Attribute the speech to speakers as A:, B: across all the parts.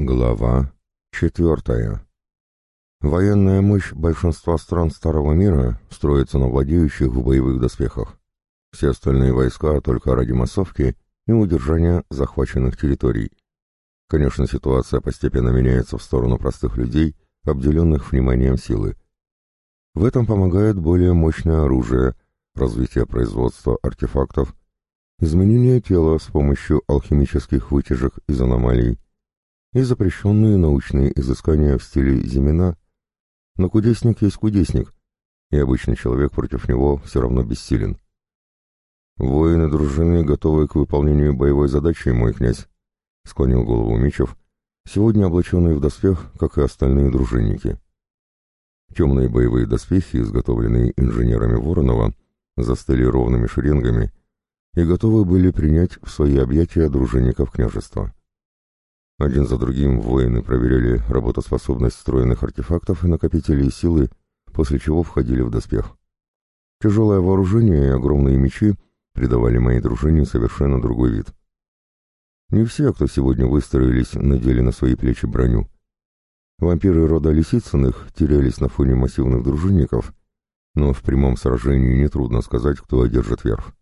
A: Глава четвертая. Военная мощь большинства стран Старого Мира строится на владеющих в боевых доспехах. Все остальные войска только ради массовки и удержания захваченных территорий. Конечно, ситуация постепенно меняется в сторону простых людей, обделенных вниманием силы. В этом помогает более мощное оружие, развитие производства артефактов, изменение тела с помощью алхимических вытяжек из аномалий, и запрещенные научные изыскания в стиле Зимина, но кудесник есть кудесник, и обычный человек против него все равно бессилен. «Воины дружины готовы к выполнению боевой задачи, мой князь», — склонил голову Мичев, сегодня облаченный в доспех, как и остальные дружинники. Темные боевые доспехи, изготовленные инженерами Воронова, застыли ровными шеренгами и готовы были принять в свои объятия дружинников княжества. Один за другим воины проверяли работоспособность встроенных артефактов и накопителей силы, после чего входили в доспех. Тяжелое вооружение и огромные мечи придавали моей дружине совершенно другой вид. Не все, кто сегодня выстроились, надели на свои плечи броню. Вампиры рода Лисицыных терялись на фоне массивных дружинников, но в прямом сражении нетрудно сказать, кто одержит верх.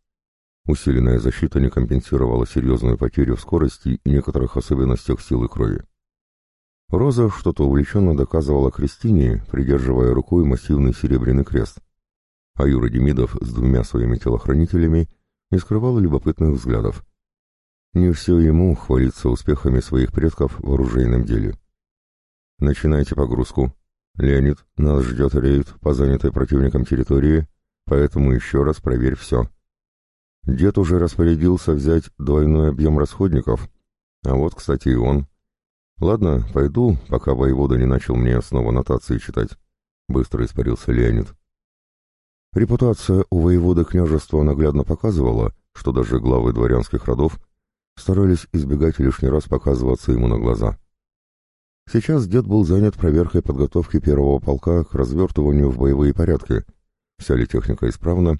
A: Усиленная защита не компенсировала серьезную потерю в скорости и некоторых особенностях силы крови. Роза что-то увлеченно доказывала Кристине, придерживая рукой массивный серебряный крест. А Юра Демидов с двумя своими телохранителями не скрывал любопытных взглядов. Не все ему хвалиться успехами своих предков в оружейном деле. «Начинайте погрузку. Леонид, нас ждет рейд по занятой противником территории, поэтому еще раз проверь все», Дед уже распорядился взять двойной объем расходников, а вот, кстати, и он. Ладно, пойду, пока воевода не начал мне снова нотации читать. Быстро испарился Леонид. Репутация у воеводы княжества наглядно показывала, что даже главы дворянских родов старались избегать лишний раз показываться ему на глаза. Сейчас дед был занят проверкой подготовки первого полка к развертыванию в боевые порядки. Вся ли техника исправна,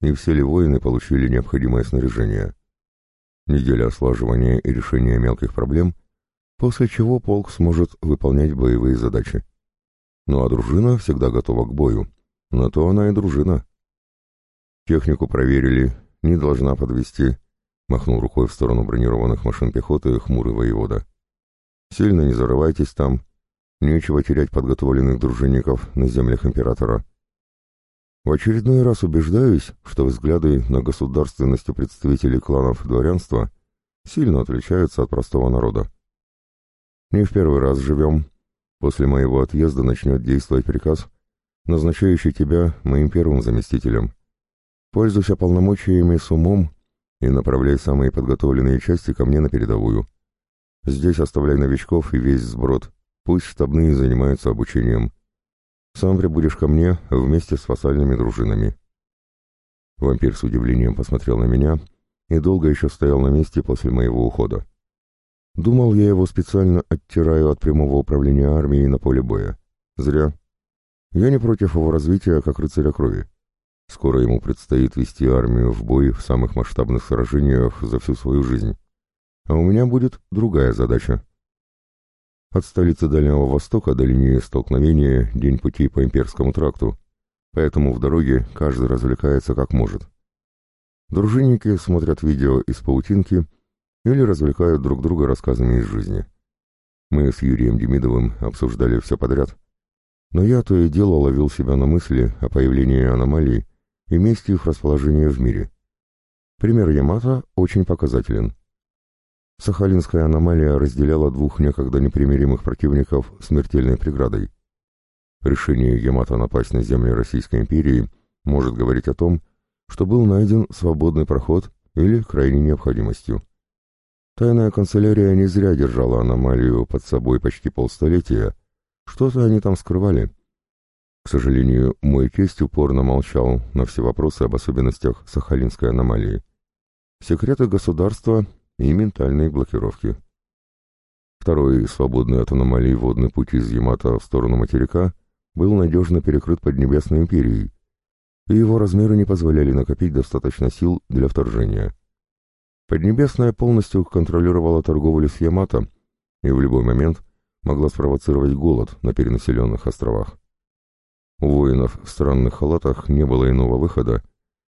A: и все ли воины получили необходимое снаряжение. Неделя ослаживания и решения мелких проблем, после чего полк сможет выполнять боевые задачи. Ну а дружина всегда готова к бою, на то она и дружина. Технику проверили, не должна подвести, махнул рукой в сторону бронированных машин пехоты хмурый воевода. Сильно не зарывайтесь там, нечего терять подготовленных дружинников на землях императора. В очередной раз убеждаюсь, что взгляды на государственность у представителей кланов дворянства сильно отличаются от простого народа. Не в первый раз живем. После моего отъезда начнет действовать приказ, назначающий тебя моим первым заместителем. Пользуйся полномочиями с умом и направляй самые подготовленные части ко мне на передовую. Здесь оставляй новичков и весь сброд, пусть штабные занимаются обучением. Сам прибудешь ко мне вместе с вассальными дружинами. Вампир с удивлением посмотрел на меня и долго еще стоял на месте после моего ухода. Думал, я его специально оттираю от прямого управления армией на поле боя. Зря. Я не против его развития, как рыцаря крови. Скоро ему предстоит вести армию в бой в самых масштабных сражениях за всю свою жизнь. А у меня будет другая задача от столицы Дальнего Востока до линии столкновения день пути по имперскому тракту, поэтому в дороге каждый развлекается как может. Дружинники смотрят видео из паутинки или развлекают друг друга рассказами из жизни. Мы с Юрием Демидовым обсуждали все подряд, но я то и дело ловил себя на мысли о появлении аномалий и месте их расположения в мире. Пример Ямато очень показателен. Сахалинская аномалия разделяла двух некогда непримиримых противников смертельной преградой. Решение Ямато напасть на земли Российской империи может говорить о том, что был найден свободный проход или крайней необходимостью. Тайная канцелярия не зря держала аномалию под собой почти полстолетия, что-то они там скрывали. К сожалению, мой тесть упорно молчал на все вопросы об особенностях Сахалинской аномалии. Секреты государства и ментальные блокировки. Второй, свободный от аномалий водный путь из Ямато в сторону материка, был надежно перекрыт Поднебесной империей, и его размеры не позволяли накопить достаточно сил для вторжения. Поднебесная полностью контролировала торговлю с Ямато, и в любой момент могла спровоцировать голод на перенаселенных островах. У воинов в странных халатах не было иного выхода,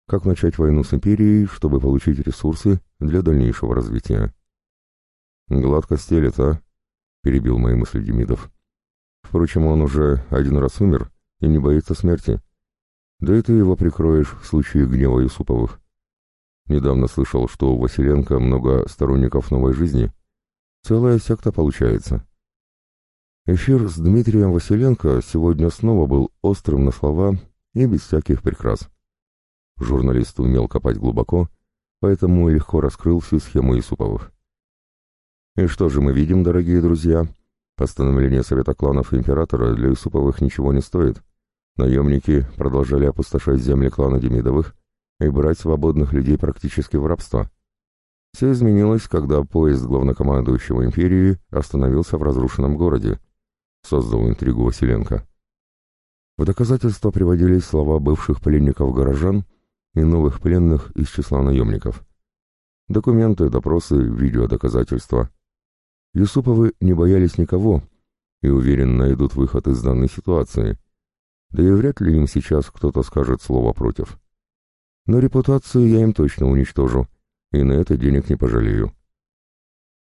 A: как начать войну с империей, чтобы получить ресурсы для дальнейшего развития. «Гладко стелет, а?» — перебил мои мысли Демидов. «Впрочем, он уже один раз умер и не боится смерти. Да и ты его прикроешь в случае гнева Юсуповых. Недавно слышал, что у Василенко много сторонников новой жизни. Целая секта получается». Эфир с Дмитрием Василенко сегодня снова был острым на слова и без всяких прикрас. Журналист умел копать глубоко, поэтому легко раскрыл всю схему Исуповых. И что же мы видим, дорогие друзья? Постановление Совета кланов Императора для Исуповых ничего не стоит. Наемники продолжали опустошать земли клана Демидовых и брать свободных людей практически в рабство. Все изменилось, когда поезд главнокомандующего империи остановился в разрушенном городе, создал интригу Василенко. В доказательство приводились слова бывших пленников горожан и новых пленных из числа наемников. Документы, допросы, видеодоказательства. Юсуповы не боялись никого и уверенно найдут выход из данной ситуации. Да и вряд ли им сейчас кто-то скажет слово против. Но репутацию я им точно уничтожу, и на это денег не пожалею.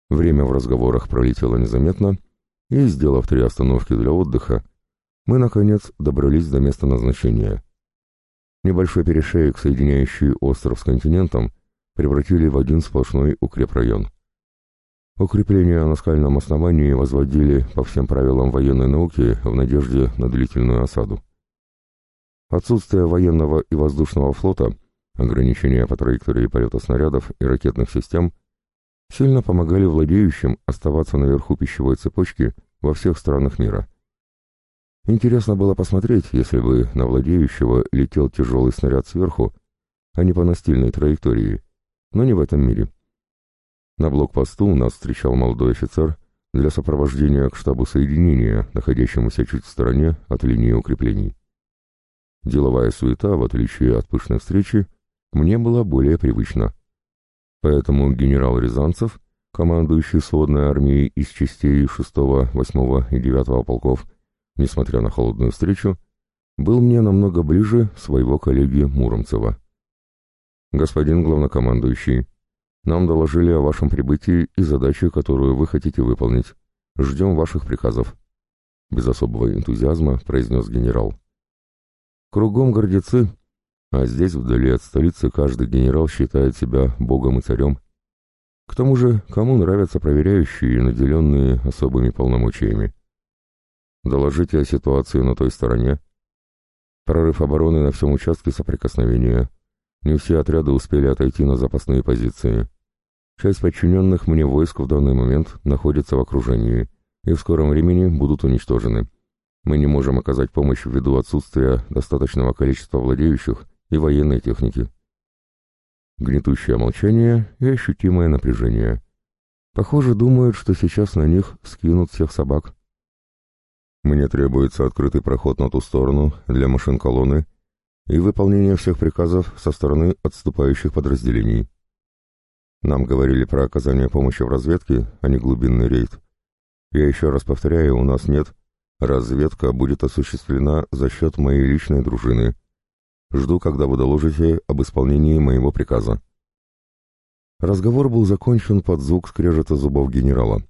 A: Время в разговорах пролетело незаметно, и, сделав три остановки для отдыха, мы, наконец, добрались до места назначения. Небольшой перешеек, соединяющий остров с континентом, превратили в один сплошной укрепрайон. Укрепления на скальном основании возводили по всем правилам военной науки в надежде на длительную осаду. Отсутствие военного и воздушного флота, ограничения по траектории полета снарядов и ракетных систем сильно помогали владеющим оставаться наверху пищевой цепочки во всех странах мира. Интересно было посмотреть, если бы на владеющего летел тяжелый снаряд сверху, а не по настильной траектории, но не в этом мире. На блокпосту нас встречал молодой офицер для сопровождения к штабу соединения, находящемуся чуть в стороне от линии укреплений. Деловая суета, в отличие от пышной встречи, мне была более привычна. Поэтому генерал Рязанцев, командующий сводной армией из частей 6, 8 и 9 полков, несмотря на холодную встречу, был мне намного ближе своего коллеги Муромцева. «Господин главнокомандующий, нам доложили о вашем прибытии и задаче, которую вы хотите выполнить. Ждем ваших приказов», — без особого энтузиазма произнес генерал. «Кругом гордецы, а здесь, вдали от столицы, каждый генерал считает себя богом и царем. К тому же, кому нравятся проверяющие, наделенные особыми полномочиями? Доложите о ситуации на той стороне. Прорыв обороны на всем участке соприкосновения. Не все отряды успели отойти на запасные позиции. Часть подчиненных мне войск в данный момент находится в окружении и в скором времени будут уничтожены. Мы не можем оказать помощь ввиду отсутствия достаточного количества владеющих и военной техники. Гнетущее молчание и ощутимое напряжение. Похоже, думают, что сейчас на них скинут всех собак. Мне требуется открытый проход на ту сторону для машин колонны и выполнение всех приказов со стороны отступающих подразделений. Нам говорили про оказание помощи в разведке, а не глубинный рейд. Я еще раз повторяю, у нас нет. Разведка будет осуществлена за счет моей личной дружины, Жду, когда вы доложите об исполнении моего приказа». Разговор был закончен под звук скрежета зубов генерала.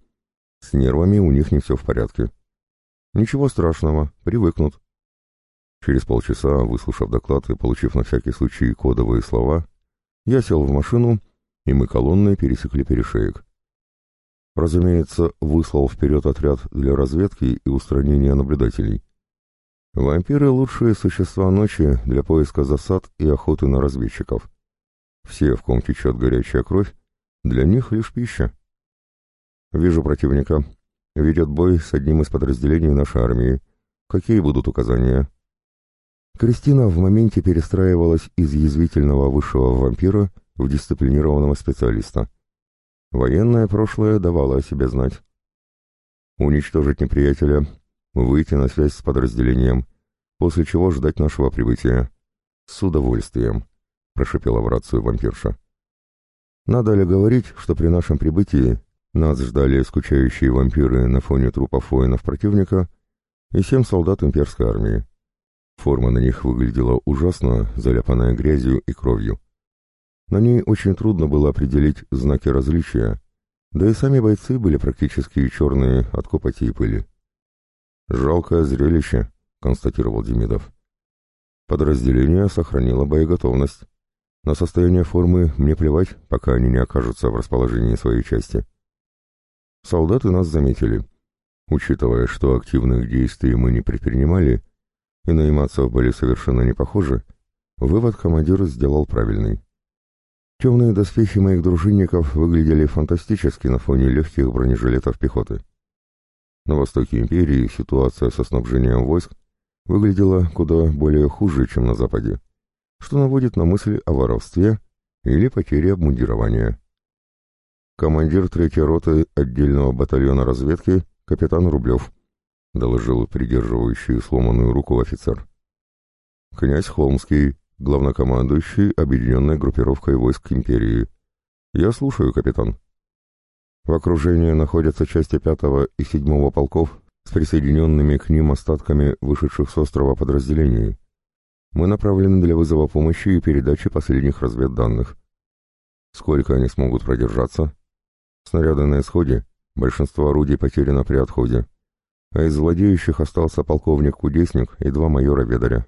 A: С нервами у них не все в порядке. Ничего страшного, привыкнут. Через полчаса, выслушав доклад и получив на всякий случай кодовые слова, я сел в машину, и мы колонной пересекли перешеек. Разумеется, выслал вперед отряд для разведки и устранения наблюдателей. Вампиры — лучшие существа ночи для поиска засад и охоты на разведчиков. Все, в ком течет горячая кровь, для них лишь пища. Вижу противника. Ведет бой с одним из подразделений нашей армии. Какие будут указания? Кристина в моменте перестраивалась из язвительного высшего вампира в дисциплинированного специалиста. Военное прошлое давало о себе знать. Уничтожить неприятеля, выйти на связь с подразделением, после чего ждать нашего прибытия. С удовольствием, прошипела в рацию вампирша. Надо ли говорить, что при нашем прибытии Нас ждали скучающие вампиры на фоне трупов воинов противника и семь солдат имперской армии. Форма на них выглядела ужасно, заляпанная грязью и кровью. На ней очень трудно было определить знаки различия, да и сами бойцы были практически черные от копоти и пыли. «Жалкое зрелище», — констатировал Демидов. Подразделение сохранило боеготовность. На состояние формы мне плевать, пока они не окажутся в расположении своей части. Солдаты нас заметили. Учитывая, что активных действий мы не предпринимали, и на имацев были совершенно не похожи, вывод командир сделал правильный. Темные доспехи моих дружинников выглядели фантастически на фоне легких бронежилетов пехоты. На востоке империи ситуация со снабжением войск выглядела куда более хуже, чем на западе, что наводит на мысли о воровстве или потере обмундирования. Командир третьей роты отдельного батальона разведки капитан Рублев, доложил придерживающий сломанную руку офицер. Князь Холмский, главнокомандующий объединенной группировкой войск империи. Я слушаю, капитан. В окружении находятся части пятого и седьмого полков с присоединенными к ним остатками вышедших с острова подразделений. Мы направлены для вызова помощи и передачи последних разведданных. Сколько они смогут продержаться? Снаряды на исходе, большинство орудий потеряно при отходе, а из владеющих остался полковник-кудесник и два майора-ведаря.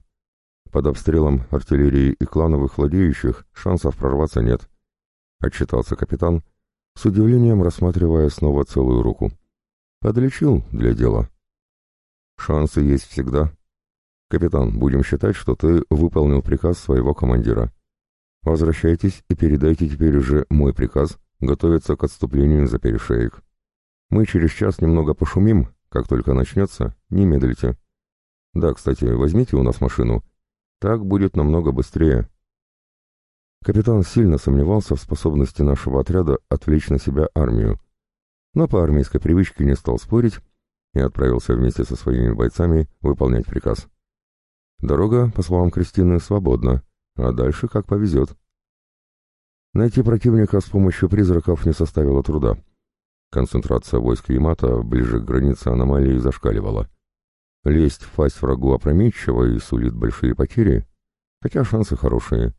A: Под обстрелом артиллерии и клановых владеющих шансов прорваться нет. Отчитался капитан, с удивлением рассматривая снова целую руку. Подлечил для дела. Шансы есть всегда. Капитан, будем считать, что ты выполнил приказ своего командира. Возвращайтесь и передайте теперь уже мой приказ готовиться к отступлению за перешеек. Мы через час немного пошумим, как только начнется, не медлите. Да, кстати, возьмите у нас машину. Так будет намного быстрее. Капитан сильно сомневался в способности нашего отряда отвлечь на себя армию, но по армейской привычке не стал спорить и отправился вместе со своими бойцами выполнять приказ. Дорога, по словам Кристины, свободна, а дальше как повезет. Найти противника с помощью призраков не составило труда. Концентрация войск Ямато ближе к границе аномалии зашкаливала. Лезть в пасть врагу опрометчиво и сулит большие потери, хотя шансы хорошие.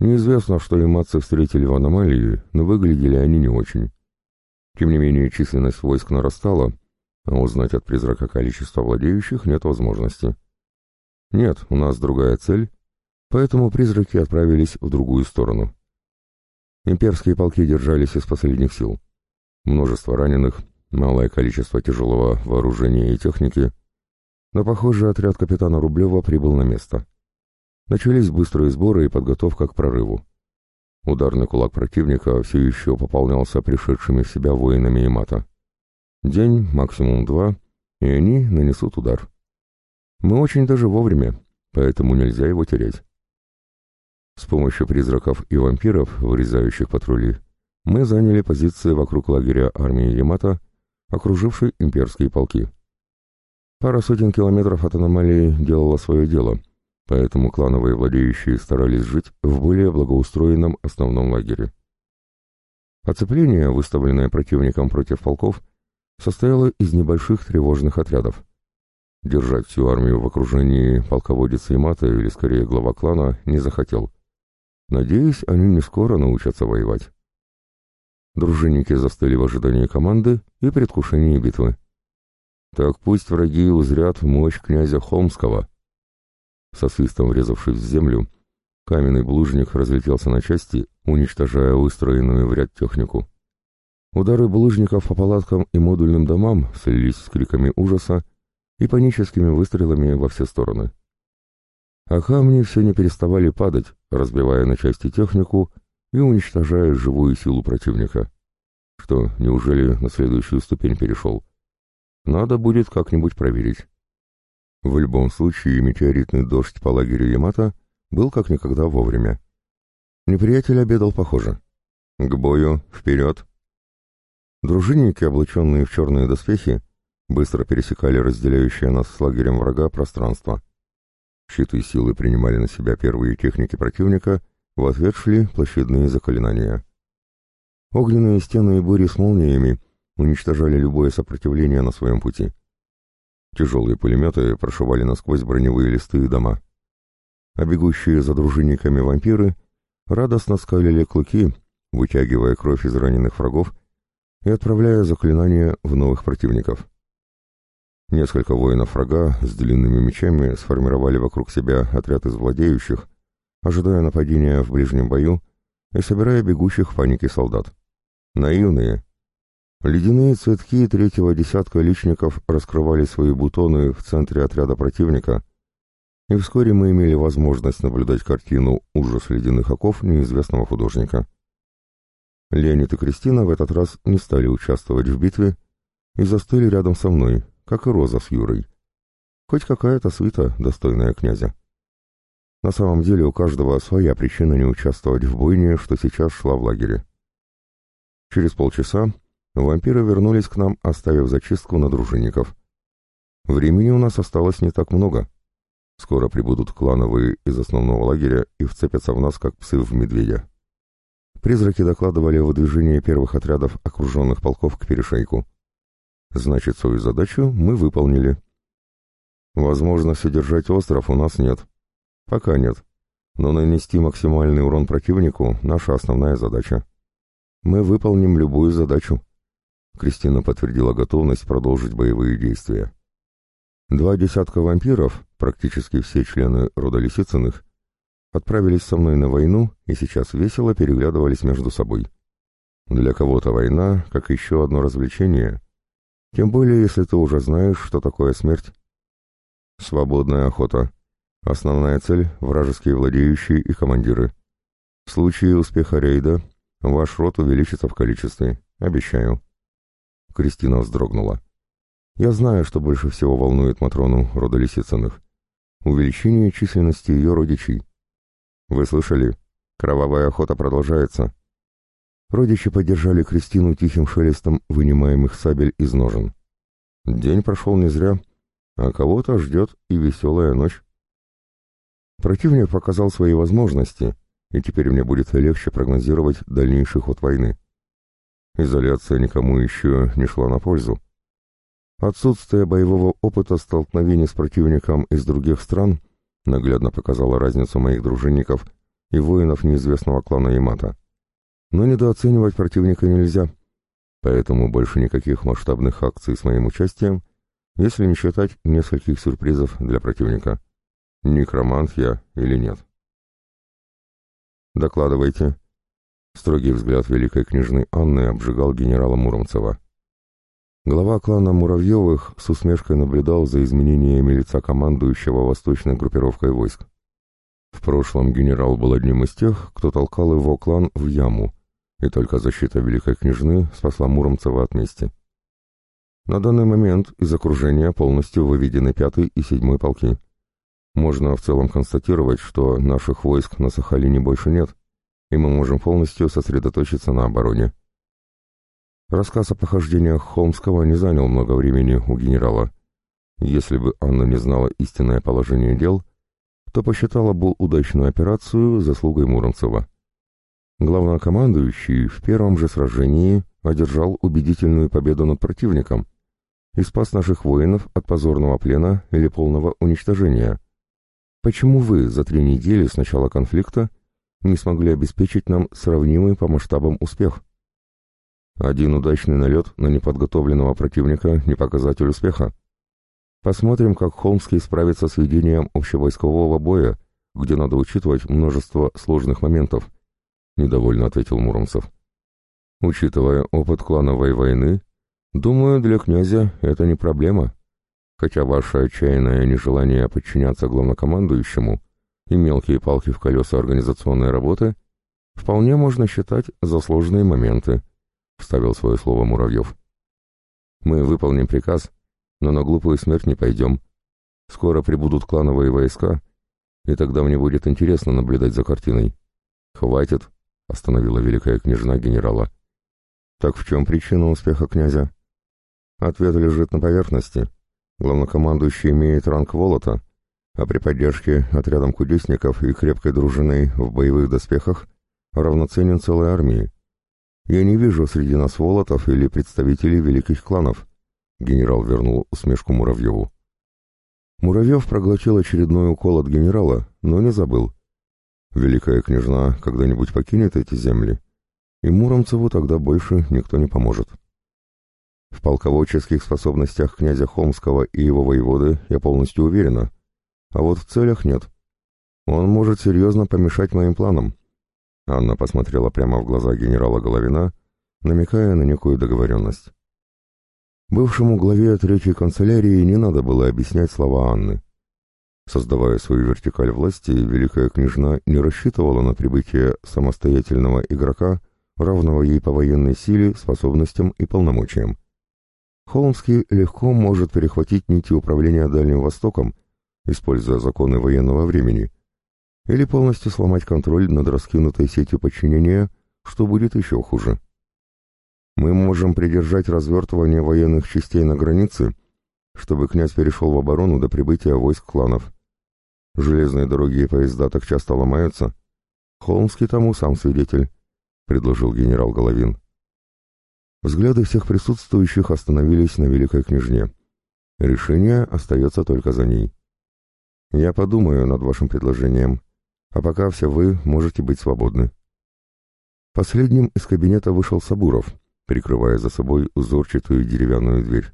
A: Неизвестно, что яматцы встретили в аномалии, но выглядели они не очень. Тем не менее, численность войск нарастала, а узнать от призрака количество владеющих нет возможности. Нет, у нас другая цель, поэтому призраки отправились в другую сторону. Имперские полки держались из последних сил. Множество раненых, малое количество тяжелого вооружения и техники, но, похоже, отряд капитана Рублева прибыл на место. Начались быстрые сборы и подготовка к прорыву. Ударный кулак противника все еще пополнялся пришедшими в себя воинами и мата. День, максимум два, и они нанесут удар. Мы очень даже вовремя, поэтому нельзя его терять. С помощью призраков и вампиров, вырезающих патрули, мы заняли позиции вокруг лагеря армии Ямато, окружившей имперские полки. Пара сотен километров от аномалии делала свое дело, поэтому клановые владеющие старались жить в более благоустроенном основном лагере. Оцепление, выставленное противником против полков, состояло из небольших тревожных отрядов. Держать всю армию в окружении полководец Ямато или скорее глава клана не захотел. Надеюсь, они не скоро научатся воевать. Дружинники застыли в ожидании команды и предвкушении битвы. Так пусть враги узрят мощь князя Холмского. Со свистом врезавшись в землю, каменный булыжник разлетелся на части, уничтожая выстроенную в ряд технику. Удары булыжников по палаткам и модульным домам слились с криками ужаса и паническими выстрелами во все стороны. А камни все не переставали падать, разбивая на части технику и уничтожая живую силу противника. Что, неужели на следующую ступень перешел? Надо будет как-нибудь проверить. В любом случае, метеоритный дождь по лагерю Ямато был как никогда вовремя. Неприятель обедал похоже. «К бою! Вперед!» Дружинники, облаченные в черные доспехи, быстро пересекали разделяющее нас с лагерем врага пространство. Щиты силы принимали на себя первые техники противника, в ответ шли площадные заклинания. Огненные стены и бури с молниями уничтожали любое сопротивление на своем пути. Тяжелые пулеметы прошивали насквозь броневые листы и дома. А бегущие за дружинниками вампиры радостно скалили клыки, вытягивая кровь из раненых врагов и отправляя заклинания в новых противников. Несколько воинов врага с длинными мечами сформировали вокруг себя отряд из владеющих, ожидая нападения в ближнем бою и собирая бегущих в панике солдат. Наивные. Ледяные цветки третьего десятка личников раскрывали свои бутоны в центре отряда противника, и вскоре мы имели возможность наблюдать картину «Ужас ледяных оков» неизвестного художника. Леонид и Кристина в этот раз не стали участвовать в битве и застыли рядом со мной, как и Роза с Юрой. Хоть какая-то свита, достойная князя. На самом деле у каждого своя причина не участвовать в бойне, что сейчас шла в лагере. Через полчаса вампиры вернулись к нам, оставив зачистку на дружинников. Времени у нас осталось не так много. Скоро прибудут клановые из основного лагеря и вцепятся в нас, как псы в медведя. Призраки докладывали о выдвижении первых отрядов окруженных полков к перешейку. Значит, свою задачу мы выполнили. Возможности держать остров у нас нет. Пока нет. Но нанести максимальный урон противнику — наша основная задача. Мы выполним любую задачу. Кристина подтвердила готовность продолжить боевые действия. Два десятка вампиров, практически все члены рода Лисицыных, отправились со мной на войну и сейчас весело переглядывались между собой. Для кого-то война, как еще одно развлечение, тем более, если ты уже знаешь, что такое смерть. Свободная охота. Основная цель — вражеские владеющие и командиры. В случае успеха рейда ваш род увеличится в количестве. Обещаю. Кристина вздрогнула. Я знаю, что больше всего волнует Матрону рода Лисицыных. Увеличение численности ее родичей. Вы слышали? Кровавая охота продолжается. Родичи поддержали Кристину тихим шелестом вынимаемых сабель из ножен. День прошел не зря, а кого-то ждет и веселая ночь. Противник показал свои возможности, и теперь мне будет легче прогнозировать дальнейший ход войны. Изоляция никому еще не шла на пользу. Отсутствие боевого опыта столкновений с противником из других стран наглядно показало разницу моих дружинников и воинов неизвестного клана Ямата. Но недооценивать противника нельзя, поэтому больше никаких масштабных акций с моим участием, если не считать нескольких сюрпризов для противника. Некромант я или нет. «Докладывайте». Строгий взгляд великой княжны Анны обжигал генерала Муромцева. Глава клана Муравьевых с усмешкой наблюдал за изменениями лица командующего восточной группировкой войск. В прошлом генерал был одним из тех, кто толкал его клан в яму, и только защита Великой Княжны спасла Муромцева от мести. На данный момент из окружения полностью выведены пятый и седьмой полки. Можно в целом констатировать, что наших войск на Сахалине больше нет, и мы можем полностью сосредоточиться на обороне. Рассказ о похождениях Холмского не занял много времени у генерала. Если бы Анна не знала истинное положение дел, то посчитала бы удачную операцию заслугой Муромцева. Главнокомандующий в первом же сражении одержал убедительную победу над противником и спас наших воинов от позорного плена или полного уничтожения. Почему вы за три недели с начала конфликта не смогли обеспечить нам сравнимый по масштабам успех? Один удачный налет на неподготовленного противника не показатель успеха. Посмотрим, как Холмский справится с ведением общевойскового боя, где надо учитывать множество сложных моментов, — недовольно ответил Муромцев. Учитывая опыт клановой войны, думаю, для князя это не проблема, хотя ваше отчаянное нежелание подчиняться главнокомандующему и мелкие палки в колеса организационной работы вполне можно считать за сложные моменты, вставил свое слово Муравьев. «Мы выполним приказ, но на глупую смерть не пойдем. Скоро прибудут клановые войска, и тогда мне будет интересно наблюдать за картиной». «Хватит», — остановила великая княжна генерала. «Так в чем причина успеха князя?» Ответ лежит на поверхности. Главнокомандующий имеет ранг Волота, а при поддержке отрядом кудесников и крепкой дружиной в боевых доспехах равноценен целой армии. Я не вижу среди нас волотов или представителей великих кланов. Генерал вернул усмешку Муравьеву. Муравьев проглотил очередной укол от генерала, но не забыл. Великая княжна когда-нибудь покинет эти земли, и Муромцеву тогда больше никто не поможет. В полководческих способностях князя Холмского и его воеводы я полностью уверена, а вот в целях нет. Он может серьезно помешать моим планам. Анна посмотрела прямо в глаза генерала Головина, намекая на некую договоренность. Бывшему главе третьей канцелярии не надо было объяснять слова Анны. Создавая свою вертикаль власти, Великая Княжна не рассчитывала на прибытие самостоятельного игрока, равного ей по военной силе, способностям и полномочиям. Холмский легко может перехватить нити управления Дальним Востоком, используя законы военного времени, или полностью сломать контроль над раскинутой сетью подчинения, что будет еще хуже. Мы можем придержать развертывание военных частей на границе, чтобы князь перешел в оборону до прибытия войск кланов. Железные дороги и поезда так часто ломаются. Холмский тому сам свидетель, — предложил генерал Головин. Взгляды всех присутствующих остановились на великой княжне. Решение остается только за ней. Я подумаю над вашим предложением, а пока все вы можете быть свободны. Последним из кабинета вышел Сабуров, прикрывая за собой узорчатую деревянную дверь.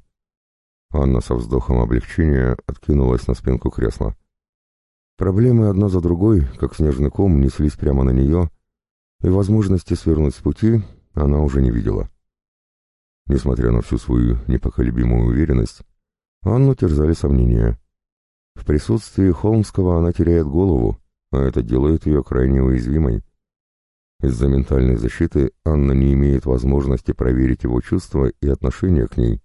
A: Анна со вздохом облегчения откинулась на спинку кресла. Проблемы одна за другой, как снежный ком, неслись прямо на нее, и возможности свернуть с пути она уже не видела. Несмотря на всю свою непоколебимую уверенность, Анну терзали сомнения. В присутствии Холмского она теряет голову, а это делает ее крайне уязвимой. Из-за ментальной защиты Анна не имеет возможности проверить его чувства и отношение к ней.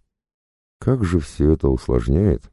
A: Как же все это усложняет?